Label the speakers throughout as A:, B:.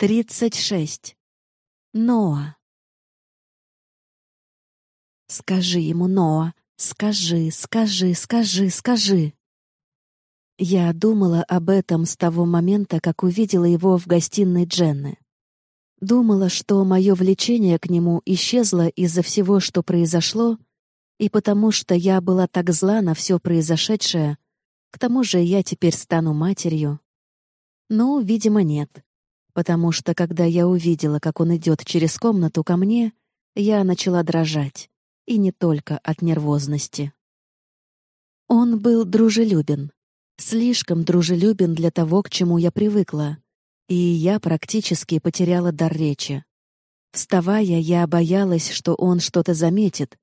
A: Тридцать шесть. Ноа. Скажи ему, Ноа, скажи, скажи, скажи, скажи. Я думала об этом с того момента, как увидела его в гостиной Дженны. Думала, что мое влечение к нему исчезло из-за всего, что произошло, и потому что я была так зла на все произошедшее, к тому же я теперь стану матерью. Но, видимо, нет потому что, когда я увидела, как он идет через комнату ко мне, я начала дрожать, и не только от нервозности. Он был дружелюбен, слишком дружелюбен для того, к чему я привыкла, и я практически потеряла дар речи. Вставая, я боялась, что он что-то заметит,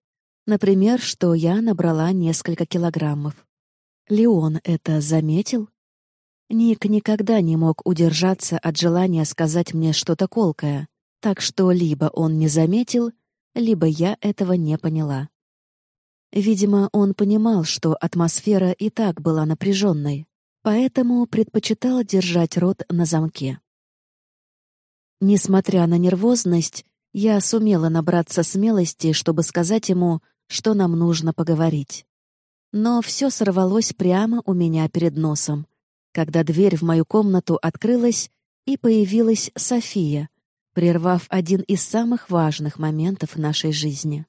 A: например, что я набрала несколько килограммов. Леон это заметил? Ник никогда не мог удержаться от желания сказать мне что-то колкое, так что либо он не заметил, либо я этого не поняла. Видимо, он понимал, что атмосфера и так была напряженной, поэтому предпочитал держать рот на замке. Несмотря на нервозность, я сумела набраться смелости, чтобы сказать ему, что нам нужно поговорить. Но все сорвалось прямо у меня перед носом, когда дверь в мою комнату открылась, и появилась София, прервав один из самых важных моментов нашей жизни.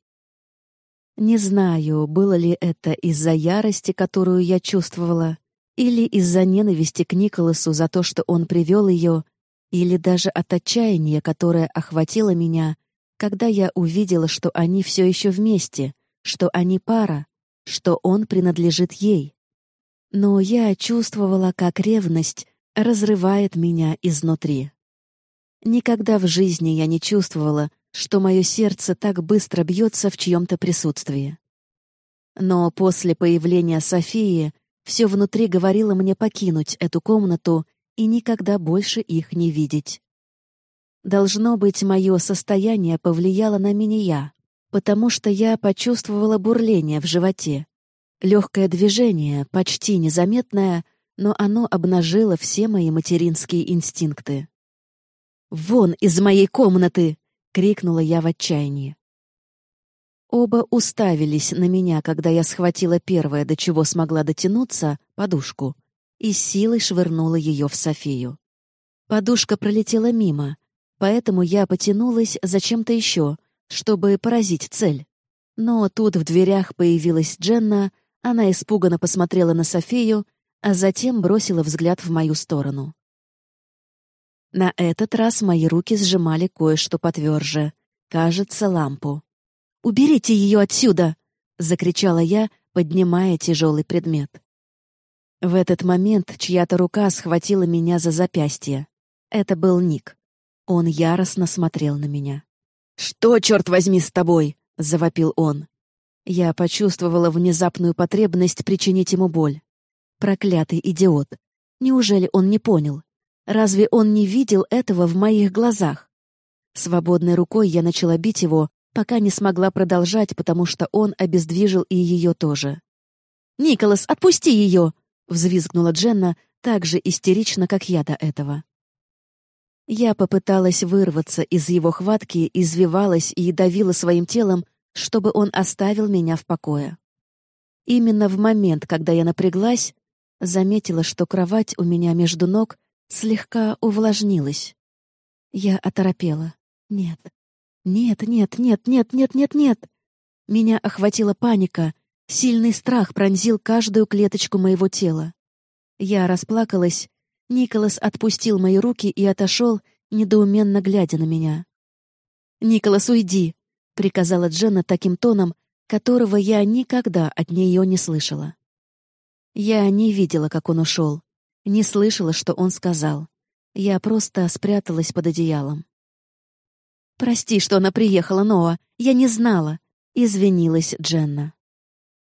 A: Не знаю, было ли это из-за ярости, которую я чувствовала, или из-за ненависти к Николасу за то, что он привел ее, или даже от отчаяния, которое охватило меня, когда я увидела, что они все еще вместе, что они пара, что он принадлежит ей но я чувствовала, как ревность разрывает меня изнутри. Никогда в жизни я не чувствовала, что мое сердце так быстро бьется в чьем-то присутствии. Но после появления Софии все внутри говорило мне покинуть эту комнату и никогда больше их не видеть. Должно быть, мое состояние повлияло на меня, потому что я почувствовала бурление в животе, Легкое движение, почти незаметное, но оно обнажило все мои материнские инстинкты. «Вон из моей комнаты!» — крикнула я в отчаянии. Оба уставились на меня, когда я схватила первое, до чего смогла дотянуться, подушку, и силой швырнула ее в Софию. Подушка пролетела мимо, поэтому я потянулась за чем-то еще, чтобы поразить цель. Но тут в дверях появилась Дженна, она испуганно посмотрела на Софию, а затем бросила взгляд в мою сторону. На этот раз мои руки сжимали кое-что потверже. Кажется, лампу. «Уберите ее отсюда!» — закричала я, поднимая тяжелый предмет. В этот момент чья-то рука схватила меня за запястье. Это был Ник. Он яростно смотрел на меня. «Что, черт возьми, с тобой?» — завопил он. Я почувствовала внезапную потребность причинить ему боль. Проклятый идиот. Неужели он не понял? Разве он не видел этого в моих глазах? Свободной рукой я начала бить его, пока не смогла продолжать, потому что он обездвижил и ее тоже. «Николас, отпусти ее!» — взвизгнула Дженна так же истерично, как я до этого. Я попыталась вырваться из его хватки, извивалась и давила своим телом, чтобы он оставил меня в покое. Именно в момент, когда я напряглась, заметила, что кровать у меня между ног слегка увлажнилась. Я оторопела. Нет. Нет, нет, нет, нет, нет, нет, нет. Меня охватила паника, сильный страх пронзил каждую клеточку моего тела. Я расплакалась, Николас отпустил мои руки и отошел, недоуменно глядя на меня. «Николас, уйди!» Приказала Дженна таким тоном, которого я никогда от нее не слышала. Я не видела, как он ушел, не слышала, что он сказал. Я просто спряталась под одеялом. «Прости, что она приехала, Ноа. Я не знала», — извинилась Дженна.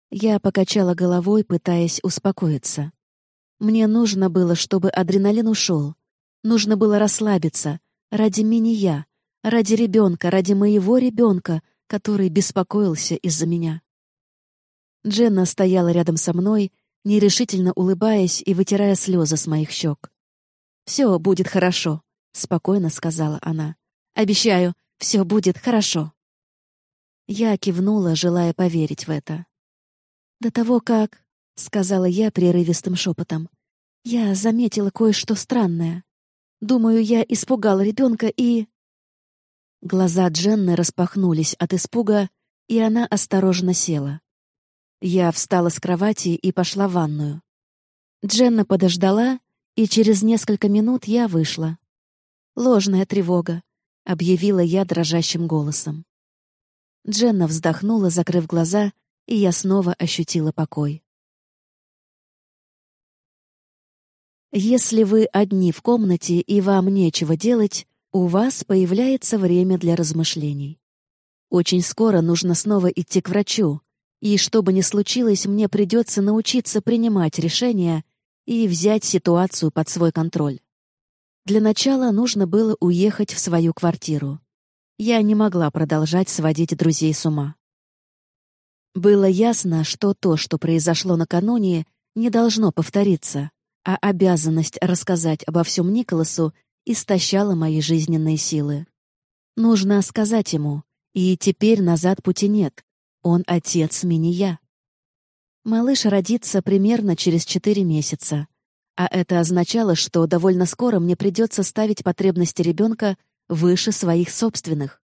A: Я покачала головой, пытаясь успокоиться. Мне нужно было, чтобы адреналин ушел. Нужно было расслабиться. Ради меня, Ради ребенка, ради моего ребенка, который беспокоился из-за меня. Дженна стояла рядом со мной, нерешительно улыбаясь и вытирая слезы с моих щек. «Все будет хорошо», — спокойно сказала она. «Обещаю, все будет хорошо». Я кивнула, желая поверить в это. «До того, как...» — сказала я прерывистым шепотом. «Я заметила кое-что странное. Думаю, я испугала ребенка и...» Глаза Дженны распахнулись от испуга, и она осторожно села. Я встала с кровати и пошла в ванную. Дженна подождала, и через несколько минут я вышла. «Ложная тревога», — объявила я дрожащим голосом. Дженна вздохнула, закрыв глаза, и я снова ощутила покой. Если вы одни в комнате и вам нечего делать, у вас появляется время для размышлений. Очень скоро нужно снова идти к врачу, и что бы ни случилось, мне придется научиться принимать решения и взять ситуацию под свой контроль. Для начала нужно было уехать в свою квартиру. Я не могла продолжать сводить друзей с ума. Было ясно, что то, что произошло накануне, не должно повториться, а обязанность рассказать обо всем Николасу истощала мои жизненные силы. Нужно сказать ему, и теперь назад пути нет. Он отец мини-я. Малыш родится примерно через четыре месяца. А это означало, что довольно скоро мне придется ставить потребности ребенка выше своих собственных.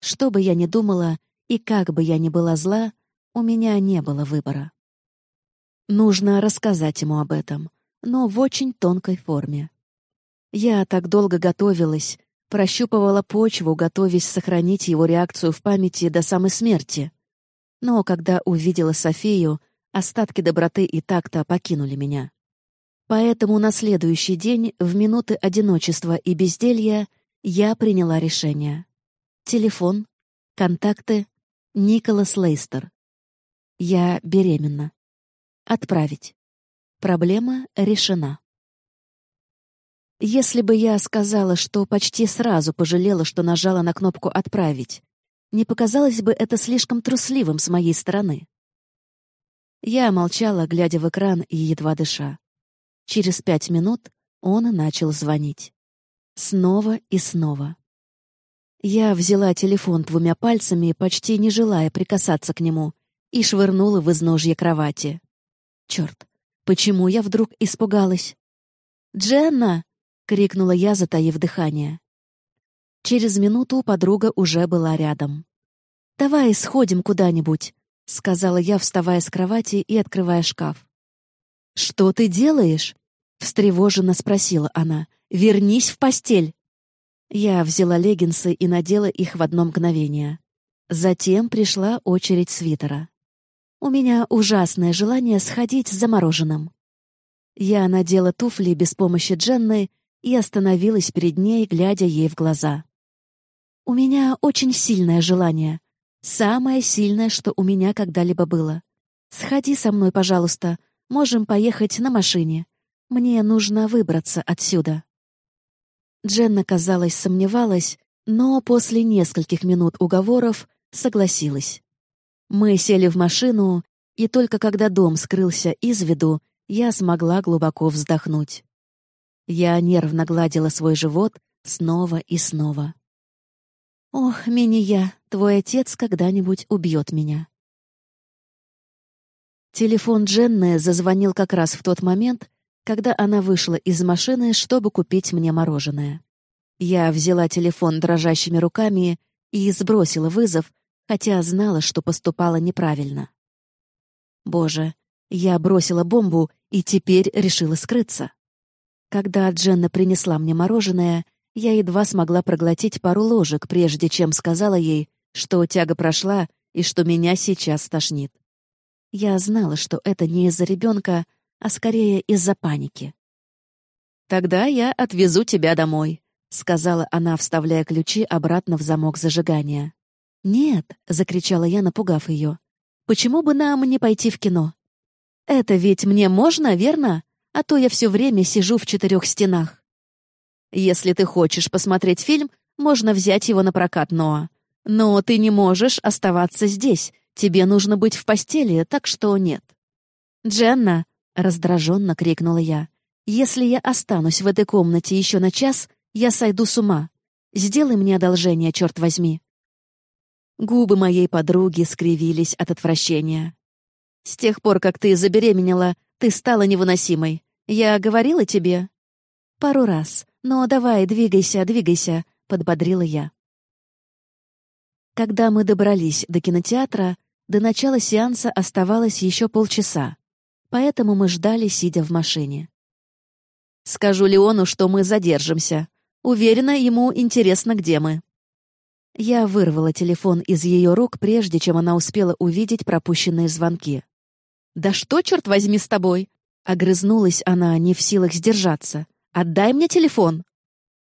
A: Что бы я ни думала и как бы я ни была зла, у меня не было выбора. Нужно рассказать ему об этом, но в очень тонкой форме. Я так долго готовилась, прощупывала почву, готовясь сохранить его реакцию в памяти до самой смерти. Но когда увидела Софию, остатки доброты и такта покинули меня. Поэтому на следующий день, в минуты одиночества и безделья, я приняла решение. Телефон, контакты, Николас Лейстер. Я беременна. Отправить. Проблема решена. Если бы я сказала, что почти сразу пожалела, что нажала на кнопку «Отправить», не показалось бы это слишком трусливым с моей стороны. Я молчала, глядя в экран и едва дыша. Через пять минут он начал звонить. Снова и снова. Я взяла телефон двумя пальцами, почти не желая прикасаться к нему, и швырнула в изножье кровати. Черт, почему я вдруг испугалась? «Дженна!» — крикнула я, затаив дыхание. Через минуту подруга уже была рядом. «Давай сходим куда-нибудь», — сказала я, вставая с кровати и открывая шкаф. «Что ты делаешь?» — встревоженно спросила она. «Вернись в постель!» Я взяла леггинсы и надела их в одно мгновение. Затем пришла очередь свитера. У меня ужасное желание сходить за мороженым. Я надела туфли без помощи Дженны и остановилась перед ней, глядя ей в глаза. «У меня очень сильное желание. Самое сильное, что у меня когда-либо было. Сходи со мной, пожалуйста. Можем поехать на машине. Мне нужно выбраться отсюда». Дженна, казалось, сомневалась, но после нескольких минут уговоров согласилась. Мы сели в машину, и только когда дом скрылся из виду, я смогла глубоко вздохнуть. Я нервно гладила свой живот снова и снова. «Ох, Миния, твой отец когда-нибудь убьет меня». Телефон Дженны зазвонил как раз в тот момент, когда она вышла из машины, чтобы купить мне мороженое. Я взяла телефон дрожащими руками и сбросила вызов, хотя знала, что поступала неправильно. Боже, я бросила бомбу и теперь решила скрыться. Когда Дженна принесла мне мороженое, я едва смогла проглотить пару ложек, прежде чем сказала ей, что тяга прошла и что меня сейчас тошнит. Я знала, что это не из-за ребенка, а скорее из-за паники. «Тогда я отвезу тебя домой», — сказала она, вставляя ключи обратно в замок зажигания. «Нет», — закричала я, напугав ее. «Почему бы нам не пойти в кино? Это ведь мне можно, верно?» А то я все время сижу в четырех стенах. Если ты хочешь посмотреть фильм, можно взять его на прокат, Ноа. Но ты не можешь оставаться здесь. Тебе нужно быть в постели, так что нет. «Дженна!» — раздраженно крикнула я. «Если я останусь в этой комнате еще на час, Я сойду с ума. Сделай мне одолжение, черт возьми». Губы моей подруги скривились от отвращения. «С тех пор, как ты забеременела, ты стала невыносимой. Я говорила тебе?» «Пару раз. Но давай, двигайся, двигайся», — подбодрила я. Когда мы добрались до кинотеатра, до начала сеанса оставалось еще полчаса, поэтому мы ждали, сидя в машине. «Скажу Леону, что мы задержимся. Уверена, ему интересно, где мы». Я вырвала телефон из ее рук, прежде чем она успела увидеть пропущенные звонки. «Да что, черт возьми, с тобой?» Огрызнулась она, не в силах сдержаться. «Отдай мне телефон!»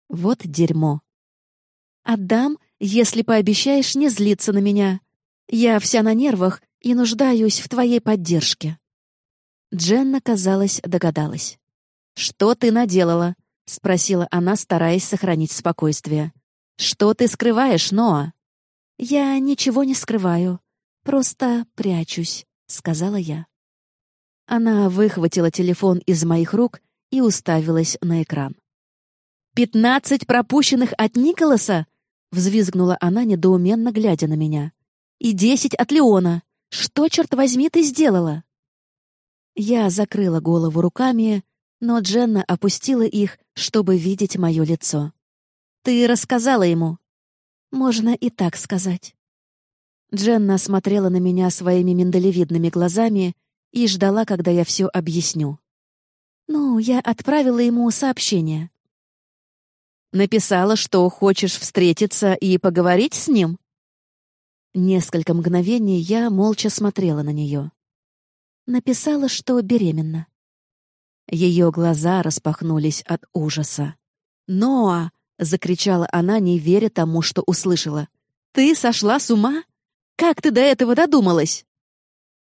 A: Вот дерьмо. «Отдам, если пообещаешь не злиться на меня. Я вся на нервах и нуждаюсь в твоей поддержке». Дженна, казалось, догадалась. «Что ты наделала?» — спросила она, стараясь сохранить спокойствие. «Что ты скрываешь, Ноа?» «Я ничего не скрываю. Просто прячусь», — сказала я. Она выхватила телефон из моих рук и уставилась на экран. «Пятнадцать пропущенных от Николаса?» — взвизгнула она, недоуменно глядя на меня. «И десять от Леона. Что, черт возьми, ты сделала?» Я закрыла голову руками, но Дженна опустила их, чтобы видеть мое лицо. «Ты рассказала ему?» «Можно и так сказать». Дженна смотрела на меня своими миндалевидными глазами и ждала, когда я все объясню. «Ну, я отправила ему сообщение». «Написала, что хочешь встретиться и поговорить с ним?» Несколько мгновений я молча смотрела на нее. Написала, что беременна. Ее глаза распахнулись от ужаса. «Ноа!» — закричала она, не веря тому, что услышала. «Ты сошла с ума? Как ты до этого додумалась?»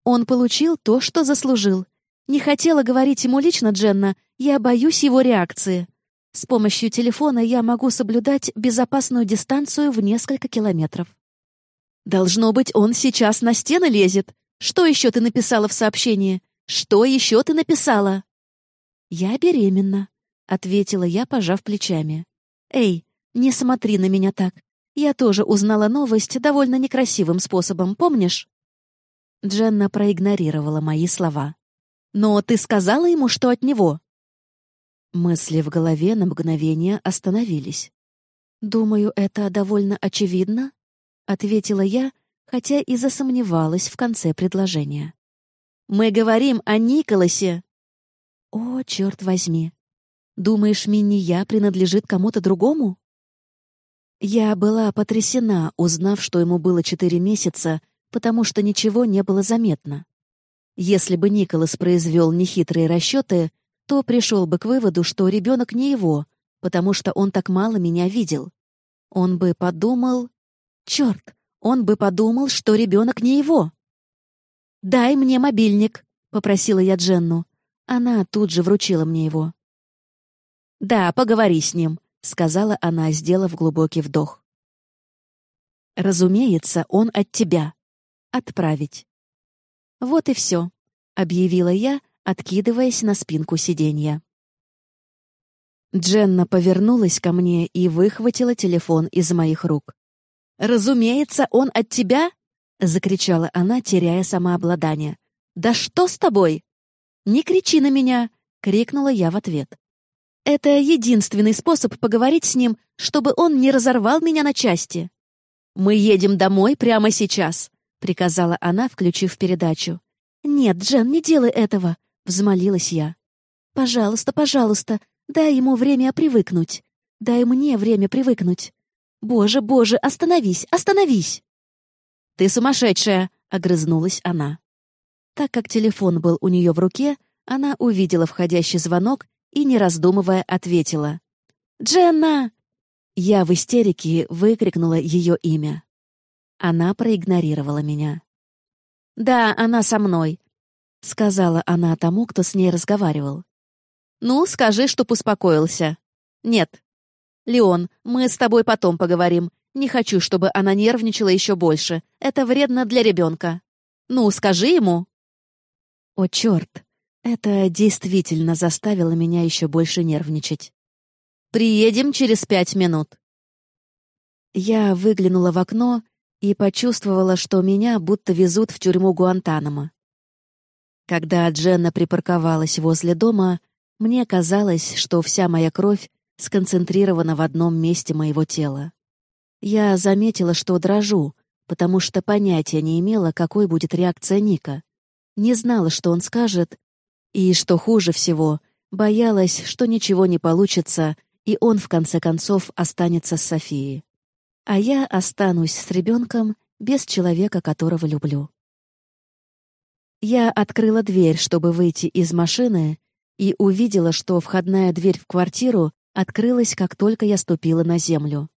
A: Он получил то, что заслужил. Не хотела говорить ему лично, Дженна, я боюсь его реакции. С помощью телефона я могу соблюдать безопасную дистанцию в несколько километров. Должно быть, он сейчас на стены лезет. Что еще ты написала в сообщении? Что еще ты написала? «Я беременна», — ответила я, пожав плечами. «Эй, не смотри на меня так. Я тоже узнала новость довольно некрасивым способом, помнишь?» Дженна проигнорировала мои слова. «Но ты сказала ему, что от него?» Мысли в голове на мгновение остановились. «Думаю, это довольно очевидно», — ответила я, хотя и засомневалась в конце предложения. «Мы говорим о Николасе!» «О, черт возьми! Думаешь, Минния принадлежит кому-то другому?» Я была потрясена, узнав, что ему было четыре месяца, потому что ничего не было заметно. Если бы Николас произвел нехитрые расчеты, то пришел бы к выводу, что ребенок не его, потому что он так мало меня видел. Он бы подумал... Черт, он бы подумал, что ребенок не его. «Дай мне мобильник», — попросила я Дженну. Она тут же вручила мне его. «Да, поговори с ним», — сказала она, сделав глубокий вдох. «Разумеется, он от тебя. Отправить». «Вот и все», — объявила я, откидываясь на спинку сиденья. Дженна повернулась ко мне и выхватила телефон из моих рук. «Разумеется, он от тебя?» — закричала она, теряя самообладание. «Да что с тобой?» «Не кричи на меня!» — крикнула я в ответ. «Это единственный способ поговорить с ним, чтобы он не разорвал меня на части». «Мы едем домой прямо сейчас», — приказала она, включив передачу. «Нет, Джен, не делай этого», — взмолилась я. «Пожалуйста, пожалуйста, дай ему время привыкнуть. Дай мне время привыкнуть. Боже, боже, остановись, остановись!» «Ты сумасшедшая!» — огрызнулась она. Так как телефон был у нее в руке, она увидела входящий звонок и, не раздумывая, ответила. «Дженна!» Я в истерике выкрикнула ее имя. Она проигнорировала меня. «Да, она со мной», — сказала она тому, кто с ней разговаривал. «Ну, скажи, чтоб успокоился». «Нет». «Леон, мы с тобой потом поговорим. Не хочу, чтобы она нервничала еще больше. Это вредно для ребенка. Ну, скажи ему». О, черт! Это действительно заставило меня еще больше нервничать. Приедем через пять минут». Я выглянула в окно и почувствовала, что меня будто везут в тюрьму Гуантанамо. Когда Дженна припарковалась возле дома, мне казалось, что вся моя кровь сконцентрирована в одном месте моего тела. Я заметила, что дрожу, потому что понятия не имела, какой будет реакция Ника. Не знала, что он скажет, и, что хуже всего, боялась, что ничего не получится, и он, в конце концов, останется с Софией. А я останусь с ребенком без человека, которого люблю. Я открыла дверь, чтобы выйти из машины, и увидела, что входная дверь в квартиру открылась, как только я ступила на землю.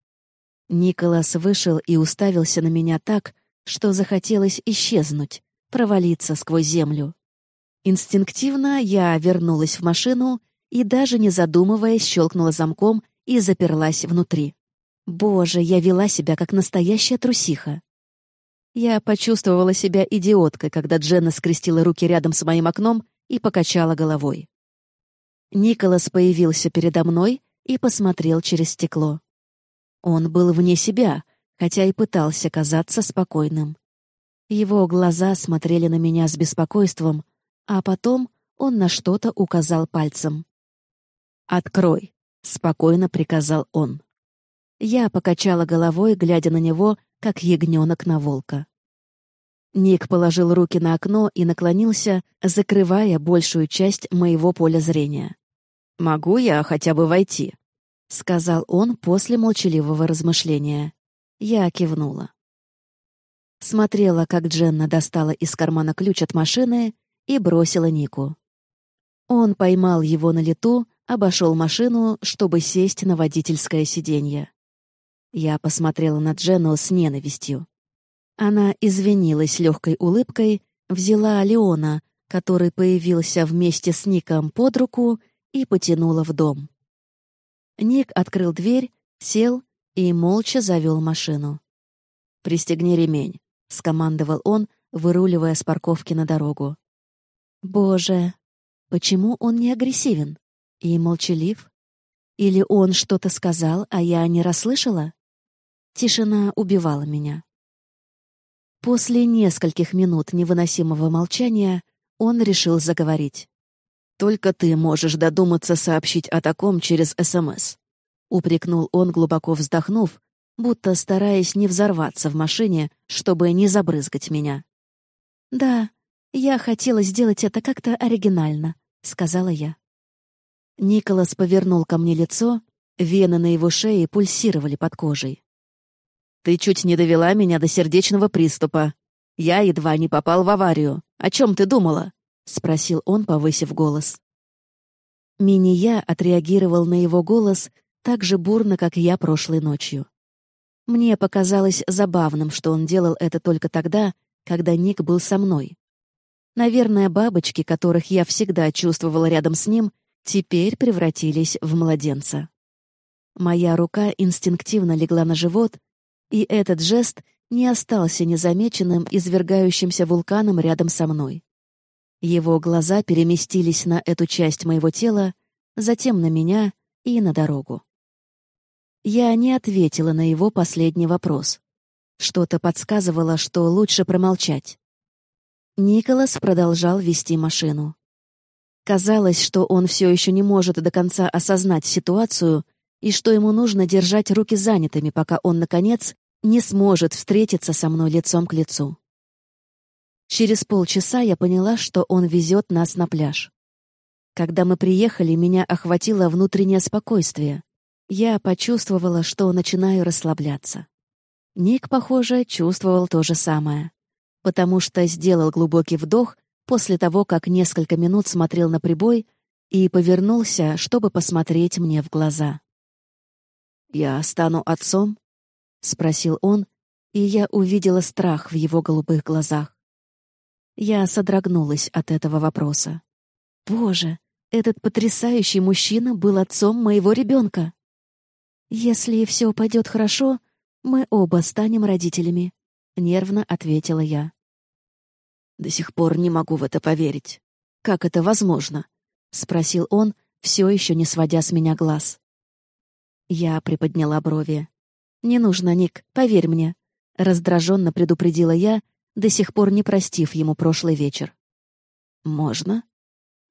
A: Николас вышел и уставился на меня так, что захотелось исчезнуть, провалиться сквозь землю. Инстинктивно я вернулась в машину и, даже не задумываясь, щелкнула замком и заперлась внутри. Боже, я вела себя как настоящая трусиха. Я почувствовала себя идиоткой, когда Дженна скрестила руки рядом с моим окном и покачала головой. Николас появился передо мной и посмотрел через стекло. Он был вне себя, хотя и пытался казаться спокойным. Его глаза смотрели на меня с беспокойством, а потом он на что-то указал пальцем. «Открой», — спокойно приказал он. Я покачала головой, глядя на него, как ягненок на волка. Ник положил руки на окно и наклонился, закрывая большую часть моего поля зрения. «Могу я хотя бы войти?» — сказал он после молчаливого размышления. Я кивнула. Смотрела, как Дженна достала из кармана ключ от машины и бросила Нику. Он поймал его на лету, обошел машину, чтобы сесть на водительское сиденье. Я посмотрела на Дженну с ненавистью. Она извинилась легкой улыбкой, взяла Леона, который появился вместе с Ником под руку, и потянула в дом. Ник открыл дверь, сел и молча завел машину. «Пристегни ремень», — скомандовал он, выруливая с парковки на дорогу. «Боже, почему он не агрессивен и молчалив? Или он что-то сказал, а я не расслышала?» Тишина убивала меня. После нескольких минут невыносимого молчания он решил заговорить. Только ты можешь додуматься сообщить о таком через СМС. Упрекнул он, глубоко вздохнув, будто стараясь не взорваться в машине, чтобы не забрызгать меня. «Да, я хотела сделать это как-то оригинально», — сказала я. Николас повернул ко мне лицо, вены на его шее пульсировали под кожей. «Ты чуть не довела меня до сердечного приступа. Я едва не попал в аварию. О чем ты думала?» — спросил он, повысив голос. Мини-я отреагировал на его голос так же бурно, как я прошлой ночью. Мне показалось забавным, что он делал это только тогда, когда Ник был со мной. Наверное, бабочки, которых я всегда чувствовала рядом с ним, теперь превратились в младенца. Моя рука инстинктивно легла на живот, и этот жест не остался незамеченным извергающимся вулканом рядом со мной. Его глаза переместились на эту часть моего тела, затем на меня и на дорогу. Я не ответила на его последний вопрос. Что-то подсказывало, что лучше промолчать. Николас продолжал вести машину. Казалось, что он все еще не может до конца осознать ситуацию и что ему нужно держать руки занятыми, пока он, наконец, не сможет встретиться со мной лицом к лицу. Через полчаса я поняла, что он везет нас на пляж. Когда мы приехали, меня охватило внутреннее спокойствие. Я почувствовала, что начинаю расслабляться. Ник, похоже, чувствовал то же самое, потому что сделал глубокий вдох после того, как несколько минут смотрел на прибой и повернулся, чтобы посмотреть мне в глаза. «Я стану отцом?» — спросил он, и я увидела страх в его голубых глазах. Я содрогнулась от этого вопроса. Боже, этот потрясающий мужчина был отцом моего ребенка. Если все пойдет хорошо, мы оба станем родителями, нервно ответила я. До сих пор не могу в это поверить. Как это возможно? спросил он, все еще не сводя с меня глаз. Я приподняла брови. «Не нужно, Ник, поверь мне», — раздраженно предупредила я, до сих пор не простив ему прошлый вечер. «Можно?»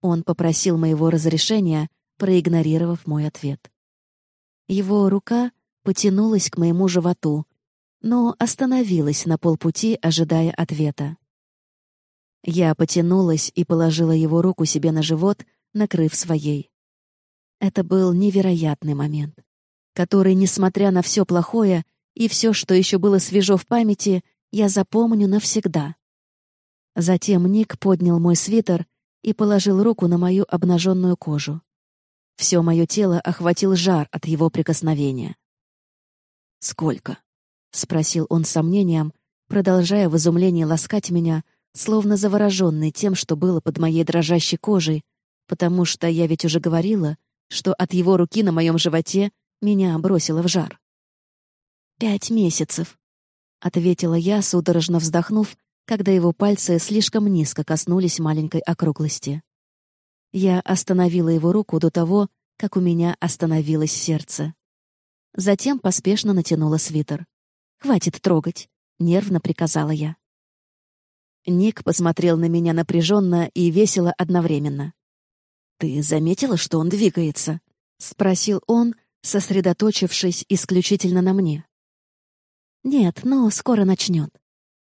A: Он попросил моего разрешения, проигнорировав мой ответ. Его рука потянулась к моему животу, но остановилась на полпути, ожидая ответа. Я потянулась и положила его руку себе на живот, накрыв своей. Это был невероятный момент, который, несмотря на все плохое и все, что еще было свежо в памяти, я запомню навсегда. Затем Ник поднял мой свитер и положил руку на мою обнаженную кожу. Все мое тело охватил жар от его прикосновения. «Сколько?» — спросил он с сомнением, продолжая в изумлении ласкать меня, словно завороженный тем, что было под моей дрожащей кожей, потому что я ведь уже говорила, что от его руки на моем животе меня бросило в жар. «Пять месяцев», — ответила я, судорожно вздохнув, когда его пальцы слишком низко коснулись маленькой округлости. Я остановила его руку до того, как у меня остановилось сердце. Затем поспешно натянула свитер. «Хватит трогать», — нервно приказала я. Ник посмотрел на меня напряженно и весело одновременно. «Ты заметила, что он двигается?» — спросил он, сосредоточившись исключительно на мне. «Нет, но скоро начнет.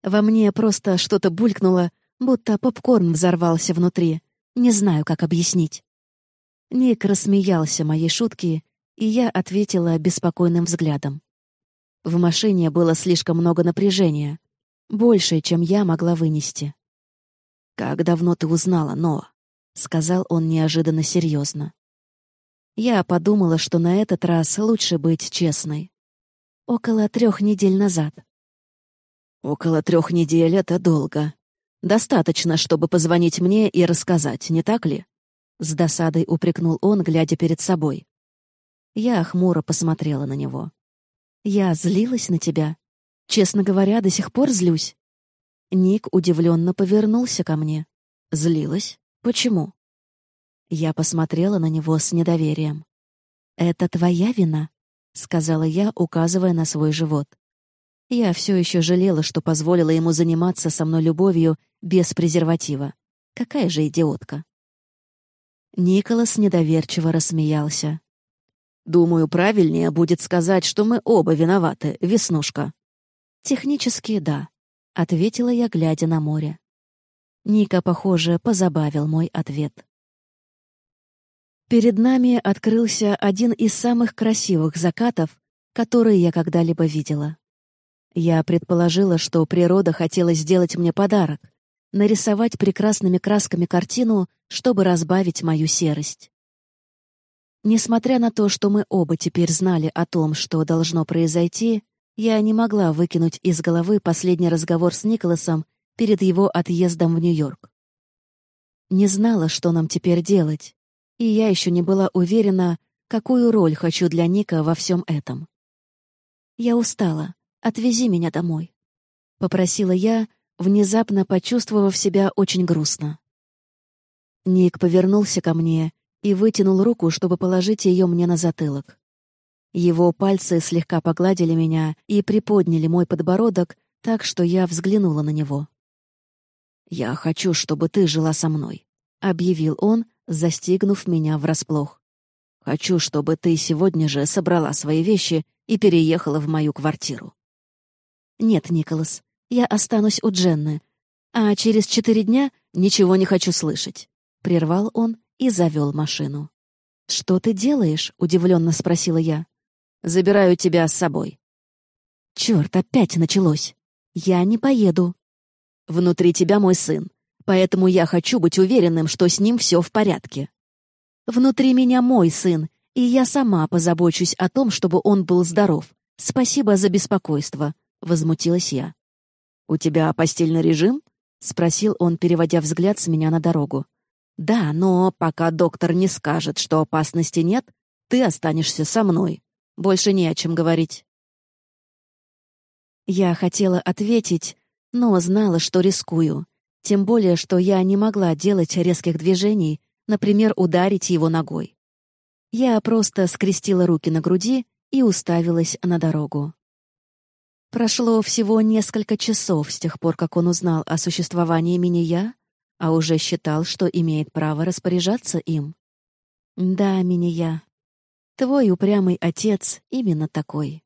A: Во мне просто что-то булькнуло, будто попкорн взорвался внутри. Не знаю, как объяснить». Ник рассмеялся моей шутке, и я ответила беспокойным взглядом. В машине было слишком много напряжения, больше, чем я могла вынести. «Как давно ты узнала, Ноа?» — сказал он неожиданно серьезно. Я подумала, что на этот раз лучше быть честной. Около трех недель назад. Около трех недель — это долго. Достаточно, чтобы позвонить мне и рассказать, не так ли? С досадой упрекнул он, глядя перед собой. Я хмуро посмотрела на него. «Я злилась на тебя. Честно говоря, до сих пор злюсь». Ник удивленно повернулся ко мне. «Злилась? Почему?» Я посмотрела на него с недоверием. «Это твоя вина?» — сказала я, указывая на свой живот. Я все еще жалела, что позволила ему заниматься со мной любовью без презерватива. Какая же идиотка. Николас недоверчиво рассмеялся. «Думаю, правильнее будет сказать, что мы оба виноваты, Веснушка». «Технически, да», — ответила я, глядя на море. Ника, похоже, позабавил мой ответ. Перед нами открылся один из самых красивых закатов, которые я когда-либо видела. Я предположила, что природа хотела сделать мне подарок, нарисовать прекрасными красками картину, чтобы разбавить мою серость. Несмотря на то, что мы оба теперь знали о том, что должно произойти, я не могла выкинуть из головы последний разговор с Николасом перед его отъездом в Нью-Йорк. Не знала, что нам теперь делать, и я еще не была уверена, какую роль хочу для Ника во всем этом. Я устала. Отвези меня домой», — попросила я, внезапно почувствовав себя очень грустно. Ник повернулся ко мне и вытянул руку, чтобы положить ее мне на затылок. Его пальцы слегка погладили меня и приподняли мой подбородок так, что я взглянула на него. «Я хочу, чтобы ты жила со мной», — объявил он, застигнув меня врасплох. «Хочу, чтобы ты сегодня же собрала свои вещи и переехала в мою квартиру». «Нет, Николас, я останусь у Дженны, а через четыре дня ничего не хочу слышать», — прервал он и завел машину. «Что ты делаешь?» — удивленно спросила я. Забираю тебя с собой». «Черт, опять началось. Я не поеду». «Внутри тебя мой сын, поэтому я хочу быть уверенным, что с ним все в порядке». «Внутри меня мой сын, и я сама позабочусь о том, чтобы он был здоров. Спасибо за беспокойство», — возмутилась я. «У тебя постельный режим?» — спросил он, переводя взгляд с меня на дорогу. «Да, но пока доктор не скажет, что опасности нет, ты останешься со мной. Больше не о чем говорить. Я хотела ответить, но знала, что рискую. Тем более, что я не могла делать резких движений, например, ударить его ногой. Я просто скрестила руки на груди и уставилась на дорогу. Прошло всего несколько часов с тех пор, как он узнал о существовании Миния, а уже считал, что имеет право распоряжаться им. Да, Миния, твой упрямый отец именно такой.